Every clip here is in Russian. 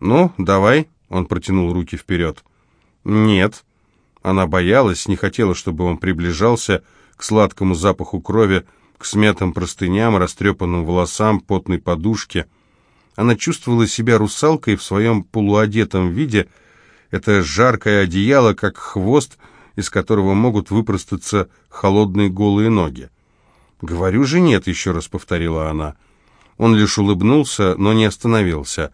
«Ну, давай», — он протянул руки вперед. «Нет». Она боялась, не хотела, чтобы он приближался к сладкому запаху крови, к смятым простыням, растрепанным волосам, потной подушке. Она чувствовала себя русалкой в своем полуодетом виде. Это жаркое одеяло, как хвост, из которого могут выпростаться холодные голые ноги. «Говорю же нет», — еще раз повторила она. Он лишь улыбнулся, но не остановился.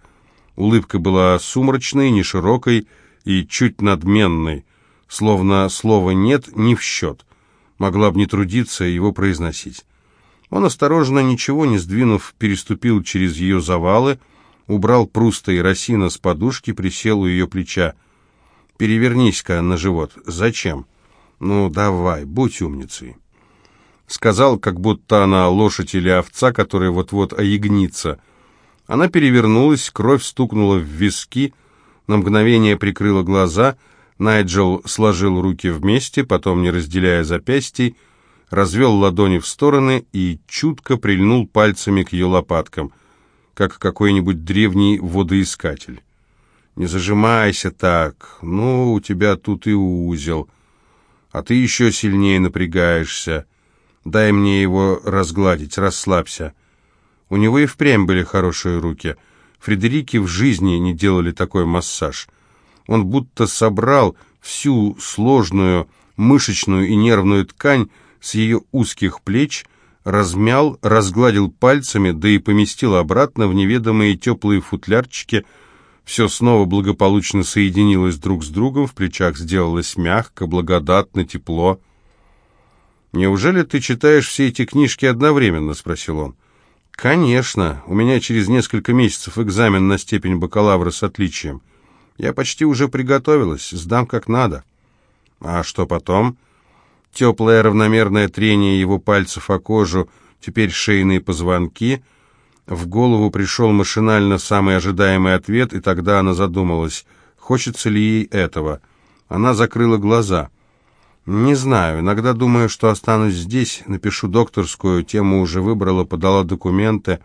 Улыбка была сумрачной, не широкой и чуть надменной, словно слово «нет» не в счет. Могла бы не трудиться его произносить. Он осторожно, ничего не сдвинув, переступил через ее завалы, убрал Пруста и Росина с подушки, присел у ее плеча. «Перевернись-ка на живот. Зачем?» «Ну, давай, будь умницей». Сказал, как будто она лошадь или овца, которая вот-вот оягнится. Она перевернулась, кровь стукнула в виски, на мгновение прикрыла глаза. Найджел сложил руки вместе, потом, не разделяя запястий, развел ладони в стороны и чутко прильнул пальцами к ее лопаткам, как какой-нибудь древний водоискатель. «Не зажимайся так, ну, у тебя тут и узел, а ты еще сильнее напрягаешься». Дай мне его разгладить, расслабься. У него и впрямь были хорошие руки. Фредерики в жизни не делали такой массаж. Он будто собрал всю сложную мышечную и нервную ткань с ее узких плеч, размял, разгладил пальцами, да и поместил обратно в неведомые теплые футлярчики. Все снова благополучно соединилось друг с другом, в плечах сделалось мягко, благодатно, тепло. «Неужели ты читаешь все эти книжки одновременно?» — спросил он. «Конечно. У меня через несколько месяцев экзамен на степень бакалавра с отличием. Я почти уже приготовилась, сдам как надо». «А что потом?» Теплое равномерное трение его пальцев о кожу, теперь шейные позвонки. В голову пришел машинально самый ожидаемый ответ, и тогда она задумалась, хочется ли ей этого. Она закрыла глаза — «Не знаю. Иногда думаю, что останусь здесь, напишу докторскую, тему уже выбрала, подала документы.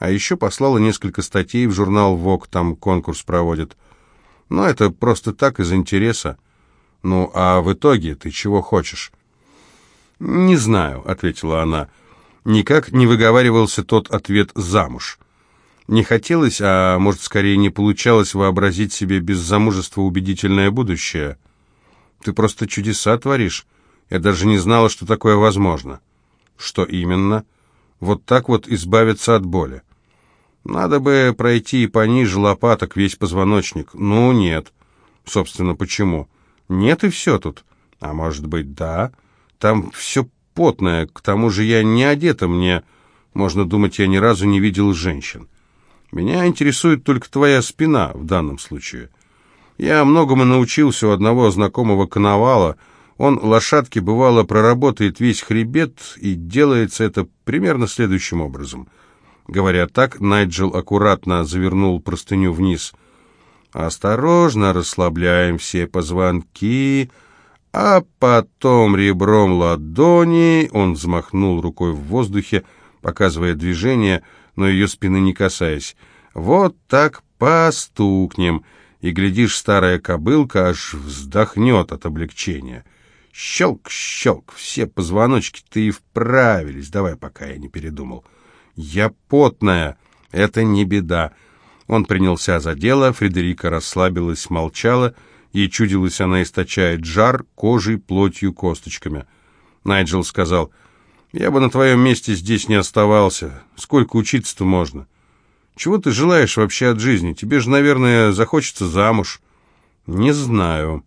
А еще послала несколько статей в журнал «Вок», там конкурс проводят. Но это просто так, из интереса. Ну, а в итоге ты чего хочешь?» «Не знаю», — ответила она. Никак не выговаривался тот ответ «замуж». Не хотелось, а может, скорее не получалось вообразить себе без замужества убедительное будущее — ты просто чудеса творишь. Я даже не знала, что такое возможно. Что именно? Вот так вот избавиться от боли. Надо бы пройти и пониже лопаток весь позвоночник. Ну, нет. Собственно, почему? Нет и все тут. А может быть, да. Там все потное, к тому же я не одета мне. Можно думать, я ни разу не видел женщин. Меня интересует только твоя спина в данном случае. Я многому научился у одного знакомого коновала. Он лошадке, бывало, проработает весь хребет, и делается это примерно следующим образом. Говоря так, Найджел аккуратно завернул простыню вниз. «Осторожно расслабляем все позвонки, а потом ребром ладони...» Он взмахнул рукой в воздухе, показывая движение, но ее спины не касаясь. «Вот так постукнем» и, глядишь, старая кобылка аж вздохнет от облегчения. Щелк, щелк, все позвоночки-то и вправились. Давай, пока я не передумал. Я потная, это не беда. Он принялся за дело, Фредерика расслабилась, молчала, ей чудилось, она источает жар кожей, плотью, косточками. Найджел сказал, «Я бы на твоем месте здесь не оставался. Сколько учиться-то можно?» Чего ты желаешь вообще от жизни? Тебе же, наверное, захочется замуж. Не знаю.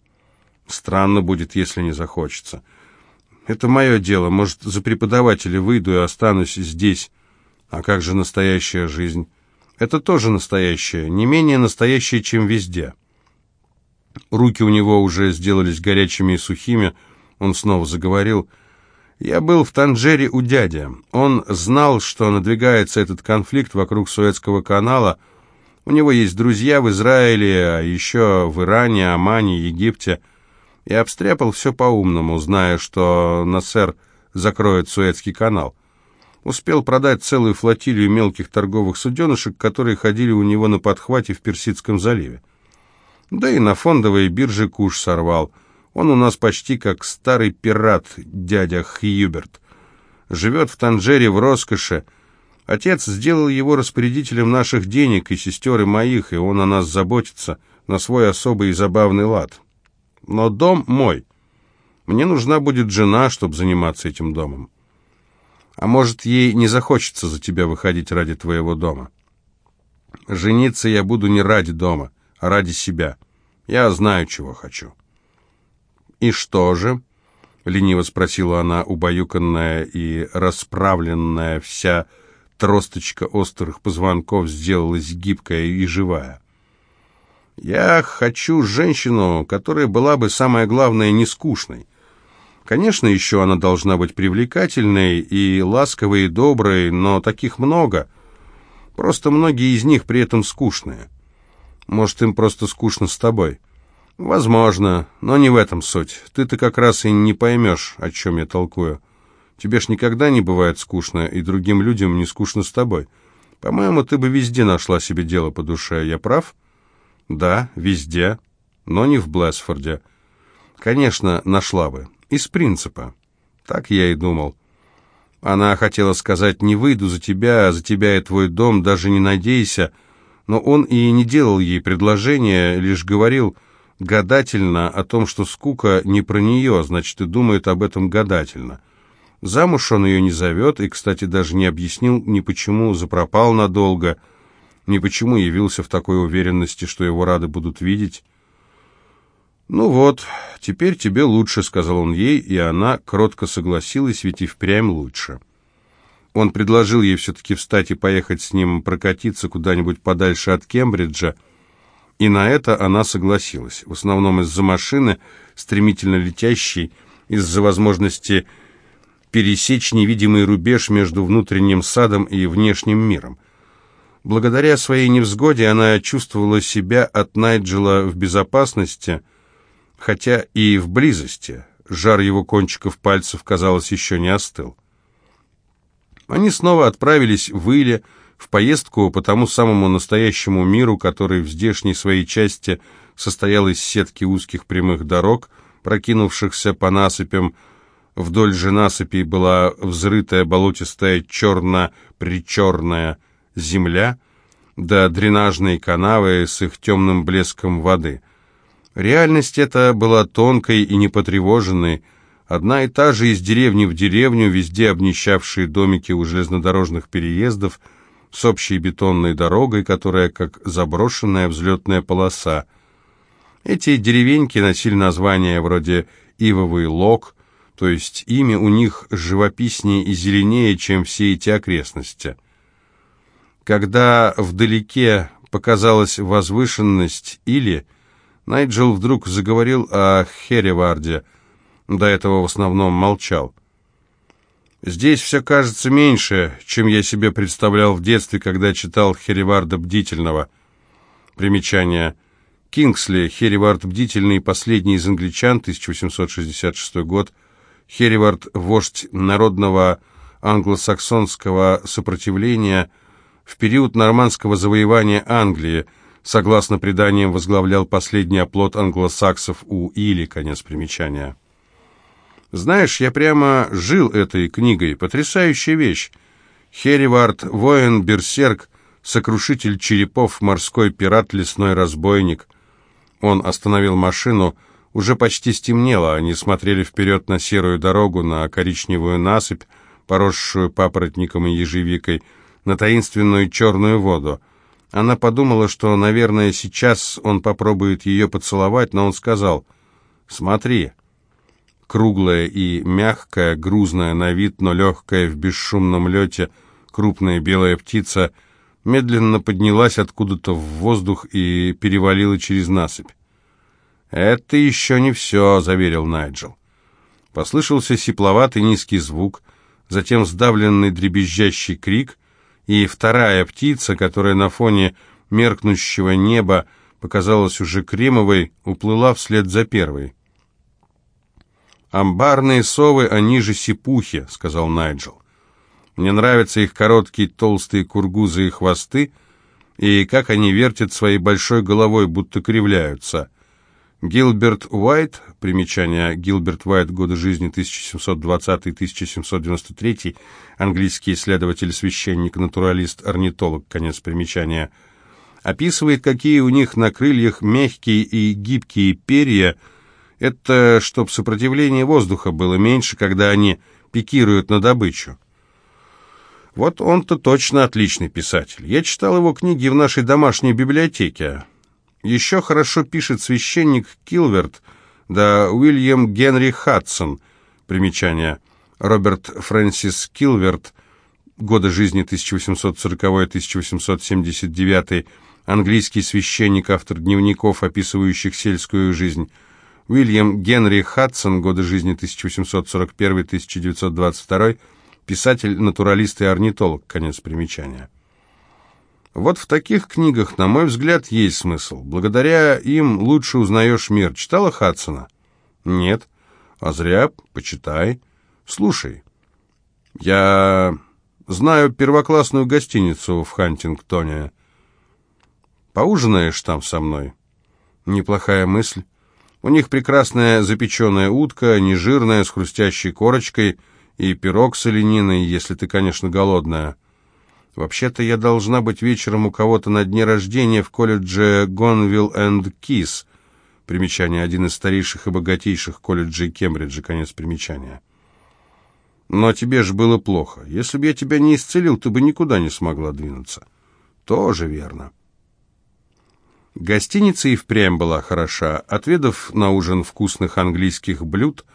Странно будет, если не захочется. Это мое дело. Может, за преподавателя выйду и останусь здесь. А как же настоящая жизнь? Это тоже настоящая, не менее настоящая, чем везде. Руки у него уже сделались горячими и сухими. Он снова заговорил — я был в Танжере у дяди. Он знал, что надвигается этот конфликт вокруг Суэцкого канала. У него есть друзья в Израиле, а еще в Иране, Омане, Египте. И обстряпал все по-умному, зная, что Насер закроет Суэцкий канал. Успел продать целую флотилию мелких торговых суденышек, которые ходили у него на подхвате в Персидском заливе. Да и на фондовой бирже куш сорвал. Он у нас почти как старый пират, дядя Хьюберт. Живет в Танжере в роскоши. Отец сделал его распорядителем наших денег и сестер и моих, и он о нас заботится на свой особый и забавный лад. Но дом мой. Мне нужна будет жена, чтобы заниматься этим домом. А может, ей не захочется за тебя выходить ради твоего дома? Жениться я буду не ради дома, а ради себя. Я знаю, чего хочу». «И что же?» — лениво спросила она, убаюканная и расправленная вся тросточка острых позвонков сделалась гибкая и живая. «Я хочу женщину, которая была бы, самое главное, не скучной. Конечно, еще она должна быть привлекательной и ласковой и доброй, но таких много. Просто многие из них при этом скучные. Может, им просто скучно с тобой? Возможно, но не в этом суть. Ты-то как раз и не поймешь, о чем я толкую. Тебе ж никогда не бывает скучно, и другим людям не скучно с тобой. По-моему, ты бы везде нашла себе дело по душе. Я прав? Да, везде, но не в Блэсфорде. Конечно, нашла бы. Из принципа. Так я и думал. Она хотела сказать, не выйду за тебя, а за тебя и твой дом, даже не надейся, — но он и не делал ей предложения, лишь говорил гадательно о том, что скука не про нее, значит, и думает об этом гадательно. Замуж он ее не зовет, и, кстати, даже не объяснил ни почему запропал надолго, ни почему явился в такой уверенности, что его рады будут видеть. «Ну вот, теперь тебе лучше», — сказал он ей, и она кротко согласилась, ведь и впрямь лучше. Он предложил ей все-таки встать и поехать с ним прокатиться куда-нибудь подальше от Кембриджа, и на это она согласилась, в основном из-за машины, стремительно летящей, из-за возможности пересечь невидимый рубеж между внутренним садом и внешним миром. Благодаря своей невзгоде она чувствовала себя от Найджела в безопасности, хотя и в близости. Жар его кончиков пальцев, казалось, еще не остыл. Они снова отправились в Иле, в поездку по тому самому настоящему миру, который в здешней своей части состоял из сетки узких прямых дорог, прокинувшихся по насыпям. Вдоль же насыпей была взрытая болотистая черно-причерная земля, да дренажные канавы с их темным блеском воды. Реальность эта была тонкой и непотревоженной, Одна и та же из деревни в деревню, везде обнищавшие домики у железнодорожных переездов, с общей бетонной дорогой, которая как заброшенная взлетная полоса. Эти деревеньки носили названия вроде «Ивовый лог», то есть имя у них живописнее и зеленее, чем все эти окрестности. Когда вдалеке показалась возвышенность или, Найджел вдруг заговорил о Хереварде – до этого в основном молчал. Здесь все кажется меньше, чем я себе представлял в детстве, когда читал Хериварда Бдительного. Примечание. Кингсли, Херивард Бдительный, последний из англичан, 1866 год. Херивард – вождь народного англосаксонского сопротивления в период нормандского завоевания Англии, согласно преданиям, возглавлял последний оплот англосаксов у Или, конец примечания. Знаешь, я прямо жил этой книгой. Потрясающая вещь. Херивард, воин, берсерк, сокрушитель черепов, морской пират, лесной разбойник. Он остановил машину. Уже почти стемнело. Они смотрели вперед на серую дорогу, на коричневую насыпь, поросшую папоротником и ежевикой, на таинственную черную воду. Она подумала, что, наверное, сейчас он попробует ее поцеловать, но он сказал «Смотри». Круглая и мягкая, грузная на вид, но легкая в бесшумном лете, крупная белая птица медленно поднялась откуда-то в воздух и перевалила через насыпь. «Это еще не все», — заверил Найджел. Послышался сипловатый низкий звук, затем сдавленный дребезжащий крик, и вторая птица, которая на фоне меркнущего неба показалась уже кремовой, уплыла вслед за первой. «Амбарные совы, они же сипухи», — сказал Найджел. Мне нравятся их короткие толстые кургузы и хвосты, и как они вертят своей большой головой, будто кривляются. Гилберт Уайт, примечание Гилберт Уайт, годы жизни 1720-1793, английский исследователь, священник, натуралист, орнитолог, конец примечания, описывает, какие у них на крыльях мягкие и гибкие перья. Это чтоб сопротивление воздуха было меньше, когда они пикируют на добычу. Вот он-то точно отличный писатель. Я читал его книги в нашей домашней библиотеке. Еще хорошо пишет священник Килверт, да Уильям Генри Хадсон. Примечание. Роберт Фрэнсис Килверт, годы жизни 1840-1879, английский священник, автор дневников, описывающих сельскую жизнь. Уильям Генри Хадсон, годы жизни 1841-1922, писатель, натуралист и орнитолог, конец примечания. Вот в таких книгах, на мой взгляд, есть смысл. Благодаря им лучше узнаешь мир. Читала Хадсона? Нет. А зря. Почитай. Слушай, я знаю первоклассную гостиницу в Хантингтоне. Поужинаешь там со мной? Неплохая мысль. У них прекрасная запеченная утка, нежирная, с хрустящей корочкой, и пирог с олениной, если ты, конечно, голодная. Вообще-то я должна быть вечером у кого-то на дне рождения в колледже Гонвилл энд Кис. Примечание. Один из старейших и богатейших колледжей Кембриджа. Конец примечания. Но тебе же было плохо. Если бы я тебя не исцелил, ты бы никуда не смогла двинуться. Тоже верно. Гостиница и впрямь была хороша. Отведав на ужин вкусных английских блюд,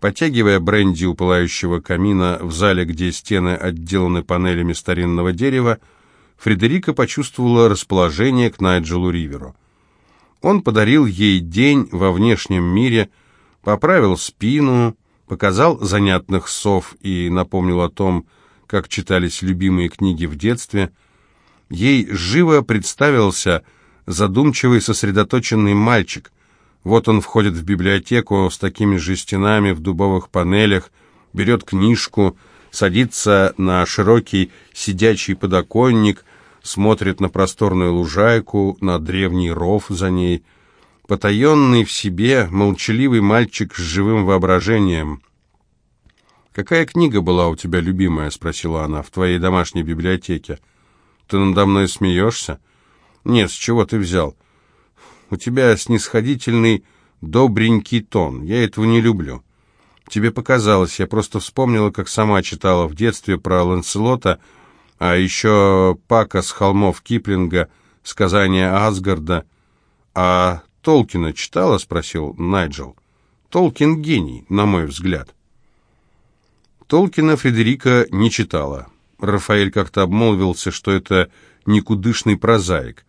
Потягивая бренди у пылающего камина в зале, где стены отделаны панелями старинного дерева, Фредерика почувствовала расположение к Найджелу Риверу. Он подарил ей день во внешнем мире, поправил спину, показал занятных сов и напомнил о том, как читались любимые книги в детстве. Ей живо представился задумчивый сосредоточенный мальчик, вот он входит в библиотеку с такими же стенами в дубовых панелях, берет книжку, садится на широкий сидячий подоконник, смотрит на просторную лужайку, на древний ров за ней. Потаенный в себе, молчаливый мальчик с живым воображением. «Какая книга была у тебя любимая?» — спросила она. «В твоей домашней библиотеке. Ты надо мной смеешься?» «Нет, с чего ты взял?» У тебя снисходительный, добренький тон. Я этого не люблю. Тебе показалось, я просто вспомнила, как сама читала в детстве про Ланселота, а еще Пака с холмов Киплинга, сказания Асгарда. А Толкина читала, спросил Найджел. Толкин гений, на мой взгляд. Толкина Фредерика не читала. Рафаэль как-то обмолвился, что это никудышный прозаик.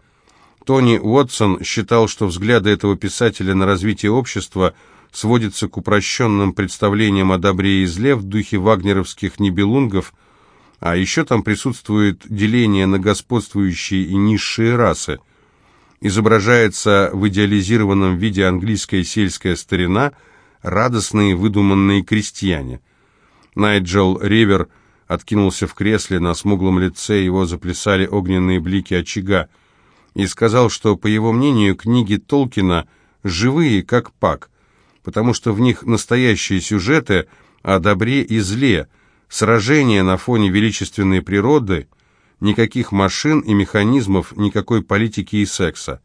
Тони Уотсон считал, что взгляды этого писателя на развитие общества сводятся к упрощенным представлениям о добре и зле в духе вагнеровских небелунгов, а еще там присутствует деление на господствующие и низшие расы. Изображается в идеализированном виде английская сельская старина, радостные выдуманные крестьяне. Найджел Ривер откинулся в кресле, на смуглом лице его заплясали огненные блики очага и сказал, что, по его мнению, книги Толкина живые, как Пак, потому что в них настоящие сюжеты о добре и зле, сражения на фоне величественной природы, никаких машин и механизмов, никакой политики и секса.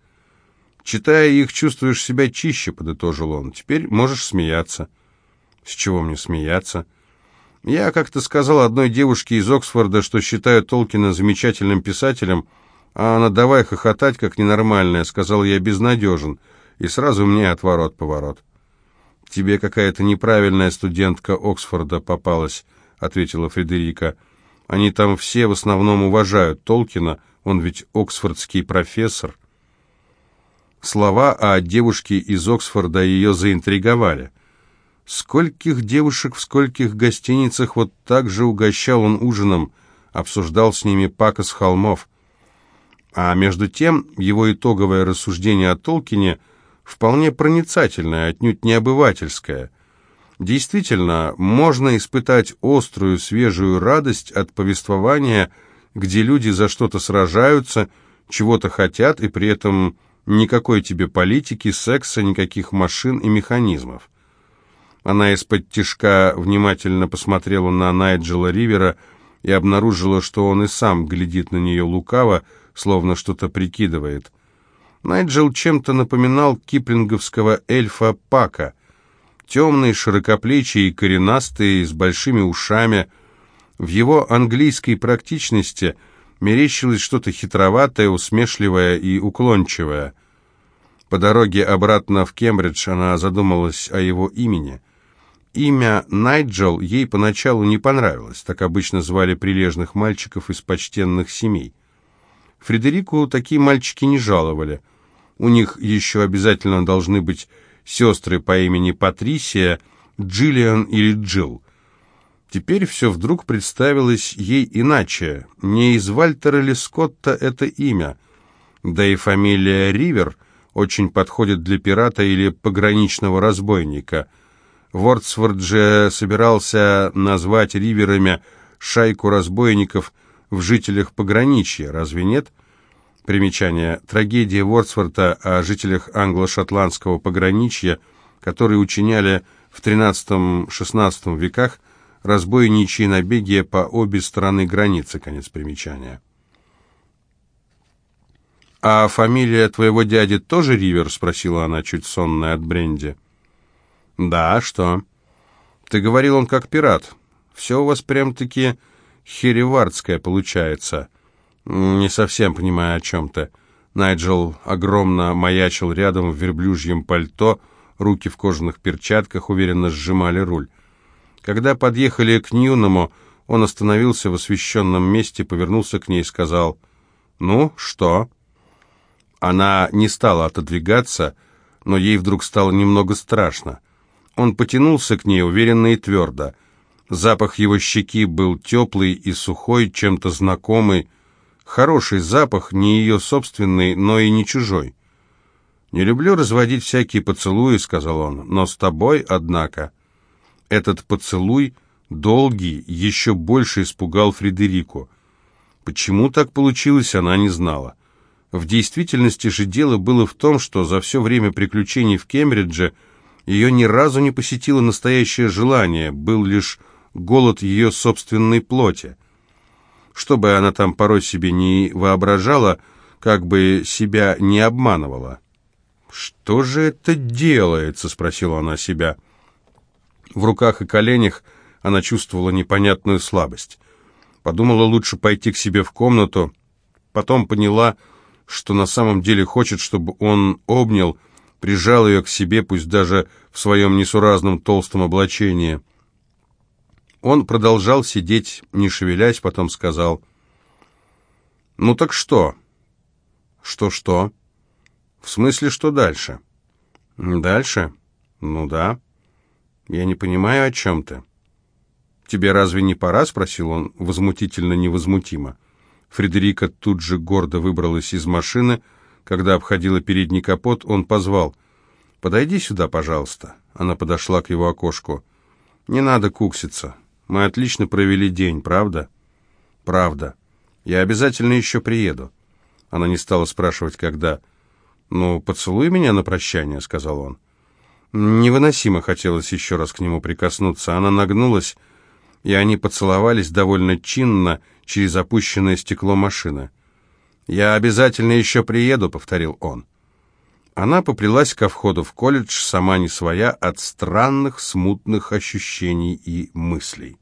Читая их, чувствуешь себя чище, подытожил он. Теперь можешь смеяться. С чего мне смеяться? Я как-то сказал одной девушке из Оксфорда, что считаю Толкина замечательным писателем, а она давай хохотать, как ненормальная, сказал я безнадежен, и сразу мне отворот-поворот. «Тебе какая-то неправильная студентка Оксфорда попалась», — ответила Фредерика. «Они там все в основном уважают Толкина, он ведь оксфордский профессор». Слова о девушке из Оксфорда ее заинтриговали. Скольких девушек в скольких гостиницах вот так же угощал он ужином, обсуждал с ними Пака с холмов. А между тем его итоговое рассуждение о Толкине вполне проницательное, отнюдь не обывательское. Действительно, можно испытать острую, свежую радость от повествования, где люди за что-то сражаются, чего-то хотят, и при этом никакой тебе политики, секса, никаких машин и механизмов. Она из-под тишка внимательно посмотрела на Найджела Ривера и обнаружила, что он и сам глядит на нее лукаво, словно что-то прикидывает. Найджел чем-то напоминал киплинговского эльфа Пака. Темный, широкоплечий и коренастый, с большими ушами. В его английской практичности мерещилось что-то хитроватое, усмешливое и уклончивое. По дороге обратно в Кембридж она задумалась о его имени. Имя Найджел ей поначалу не понравилось, так обычно звали прилежных мальчиков из почтенных семей. Фредерику такие мальчики не жаловали. У них еще обязательно должны быть сестры по имени Патрисия, Джиллиан или Джилл. Теперь все вдруг представилось ей иначе. Не из Вальтера или Скотта это имя. Да и фамилия Ривер очень подходит для пирата или пограничного разбойника – Вордсворд же собирался назвать риверами шайку разбойников в жителях пограничья, разве нет? Примечание. Трагедия Вордсворта о жителях англо-шотландского пограничья, которые учиняли в XIII-XVI веках разбойничьи набеги по обе стороны границы. Конец примечания. «А фамилия твоего дяди тоже Ривер?» — спросила она, чуть сонная от бренди. «Да, что?» «Ты говорил, он как пират. Все у вас прям-таки херевардское получается». «Не совсем понимаю, о чем ты». Найджел огромно маячил рядом в верблюжьем пальто, руки в кожаных перчатках уверенно сжимали руль. Когда подъехали к Ньюному, он остановился в освещенном месте, повернулся к ней и сказал «Ну, что?» Она не стала отодвигаться, но ей вдруг стало немного страшно. Он потянулся к ней уверенно и твердо. Запах его щеки был теплый и сухой, чем-то знакомый. Хороший запах, не ее собственный, но и не чужой. «Не люблю разводить всякие поцелуи», — сказал он, — «но с тобой, однако». Этот поцелуй, долгий, еще больше испугал Фредерику. Почему так получилось, она не знала. В действительности же дело было в том, что за все время приключений в Кембридже ее ни разу не посетило настоящее желание, был лишь голод ее собственной плоти. Что бы она там порой себе не воображала, как бы себя не обманывала. «Что же это делается?» — спросила она себя. В руках и коленях она чувствовала непонятную слабость. Подумала лучше пойти к себе в комнату, потом поняла, что на самом деле хочет, чтобы он обнял, прижал ее к себе, пусть даже в своем несуразном толстом облачении. Он продолжал сидеть, не шевелясь, потом сказал, «Ну так что?» «Что-что?» «В смысле, что дальше?» «Дальше? Ну да. Я не понимаю, о чем ты». «Тебе разве не пора?» — спросил он, возмутительно невозмутимо. Фредерика тут же гордо выбралась из машины, — когда обходила передний капот, он позвал. «Подойди сюда, пожалуйста». Она подошла к его окошку. «Не надо кукситься. Мы отлично провели день, правда?» «Правда. Я обязательно еще приеду». Она не стала спрашивать, когда. «Ну, поцелуй меня на прощание», — сказал он. Невыносимо хотелось еще раз к нему прикоснуться. Она нагнулась, и они поцеловались довольно чинно через опущенное стекло машины. «Я обязательно еще приеду», — повторил он. Она поплелась ко входу в колледж, сама не своя, от странных, смутных ощущений и мыслей.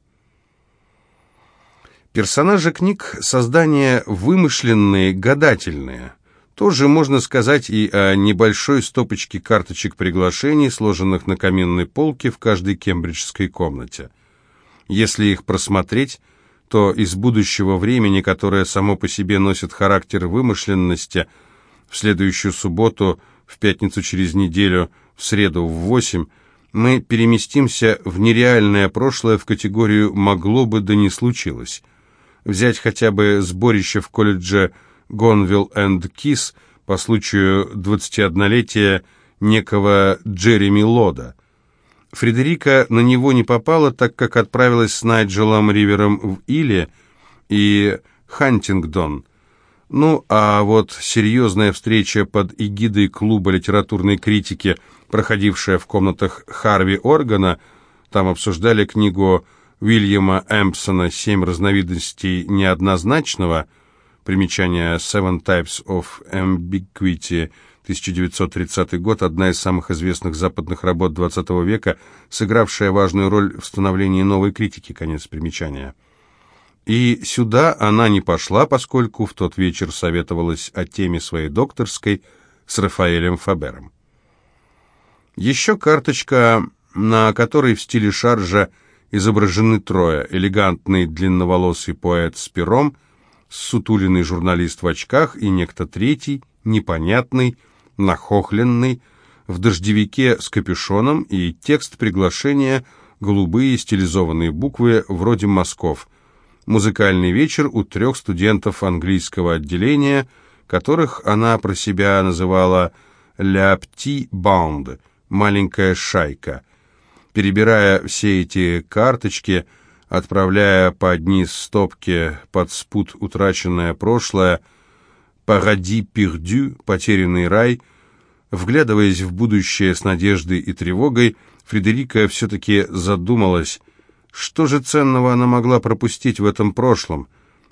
Персонажи книг — создания вымышленные, гадательные. Тоже можно сказать и о небольшой стопочке карточек приглашений, сложенных на каминной полке в каждой кембриджской комнате. Если их просмотреть, то из будущего времени, которое само по себе носит характер вымышленности, в следующую субботу, в пятницу через неделю, в среду в восемь, мы переместимся в нереальное прошлое в категорию «могло бы, да не случилось». Взять хотя бы сборище в колледже Гонвилл энд Кис по случаю 21-летия некого Джереми Лода. Фредерика на него не попала, так как отправилась с Найджелом Ривером в Иле и Хантингдон. Ну, а вот серьезная встреча под эгидой клуба литературной критики, проходившая в комнатах Харви Органа, там обсуждали книгу Уильяма Эмпсона «Семь разновидностей неоднозначного», примечание «Seven Types of Ambiguity», 1930 год, одна из самых известных западных работ XX века, сыгравшая важную роль в становлении новой критики, конец примечания. И сюда она не пошла, поскольку в тот вечер советовалась о теме своей докторской с Рафаэлем Фабером. Еще карточка, на которой в стиле шаржа изображены трое. Элегантный длинноволосый поэт с пером, сутуленный журналист в очках и некто третий, непонятный, нахохленный, в дождевике с капюшоном и текст приглашения, голубые стилизованные буквы вроде мазков. Музыкальный вечер у трех студентов английского отделения, которых она про себя называла «La Petite Bande» — «маленькая шайка». Перебирая все эти карточки, отправляя по одни стопки под спут утраченное прошлое — «Паради пердю», «Потерянный рай». Вглядываясь в будущее с надеждой и тревогой, Фредерика все-таки задумалась, что же ценного она могла пропустить в этом прошлом.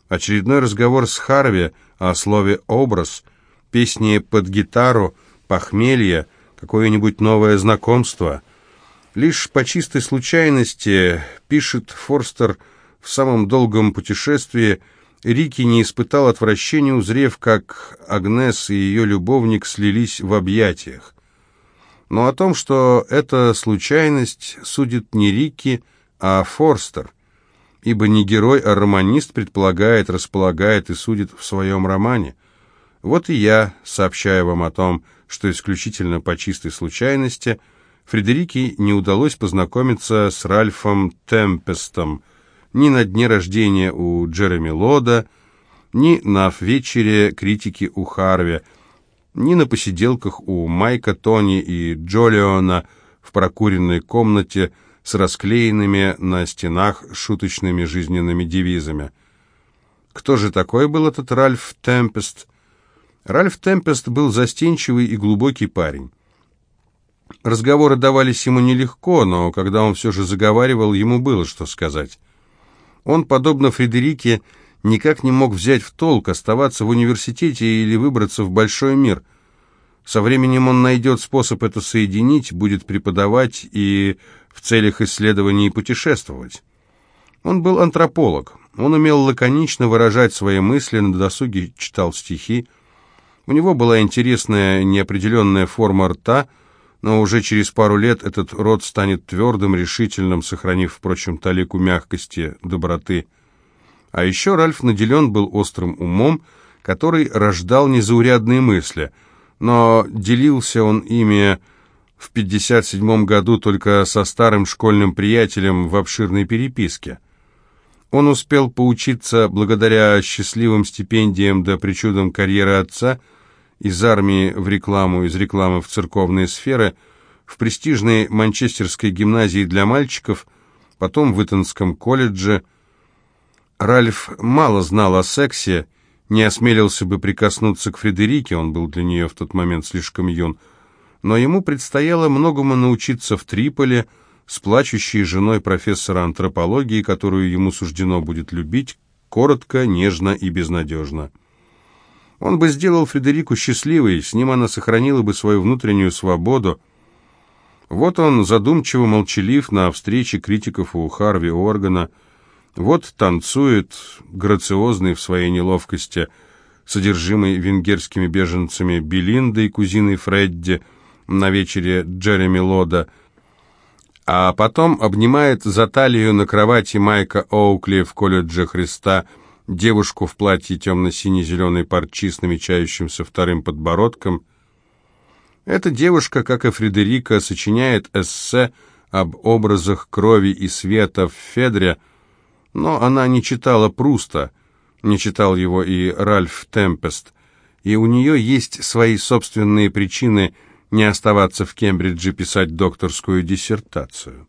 Очередной разговор с Харви о слове «образ», песни под гитару, похмелье, какое-нибудь новое знакомство. Лишь по чистой случайности, пишет Форстер в самом долгом путешествии, Рики не испытал отвращения, узрев, как Агнес и ее любовник слились в объятиях. Но о том, что это случайность, судит не Рики, а Форстер, ибо не герой, а романист предполагает, располагает и судит в своем романе. Вот и я сообщаю вам о том, что исключительно по чистой случайности Фредерике не удалось познакомиться с Ральфом Темпестом, ни на дне рождения у Джереми Лода, ни на вечере критики у Харви, ни на посиделках у Майка Тони и Джолиона в прокуренной комнате с расклеенными на стенах шуточными жизненными девизами. Кто же такой был этот Ральф Темпест? Ральф Темпест был застенчивый и глубокий парень. Разговоры давались ему нелегко, но когда он все же заговаривал, ему было что сказать. Он, подобно Фредерике, никак не мог взять в толк, оставаться в университете или выбраться в большой мир. Со временем он найдет способ это соединить, будет преподавать и в целях исследований путешествовать. Он был антрополог. Он умел лаконично выражать свои мысли, на досуге читал стихи. У него была интересная неопределенная форма рта – но уже через пару лет этот род станет твердым, решительным, сохранив, впрочем, талику мягкости, доброты. А еще Ральф наделен был острым умом, который рождал незаурядные мысли, но делился он ими в 57 году только со старым школьным приятелем в обширной переписке. Он успел поучиться благодаря счастливым стипендиям да причудам карьеры отца – из армии в рекламу, из рекламы в церковные сферы, в престижной манчестерской гимназии для мальчиков, потом в Итонском колледже. Ральф мало знал о сексе, не осмелился бы прикоснуться к Фредерике, он был для нее в тот момент слишком юн, но ему предстояло многому научиться в Триполи, с плачущей женой профессора антропологии, которую ему суждено будет любить, коротко, нежно и безнадежно. Он бы сделал Фредерику счастливой, с ним она сохранила бы свою внутреннюю свободу. Вот он задумчиво молчалив на встрече критиков у Харви Органа, вот танцует, грациозный в своей неловкости, содержимый венгерскими беженцами Белиндой, кузиной Фредди, на вечере Джереми Лода, а потом обнимает за талию на кровати Майка Оукли в колледже Христа – девушку в платье темно-сине-зеленой парчи с намечающимся вторым подбородком. Эта девушка, как и Фредерика, сочиняет эссе об образах крови и света в Федре, но она не читала Пруста, не читал его и Ральф Темпест, и у нее есть свои собственные причины не оставаться в Кембридже писать докторскую диссертацию.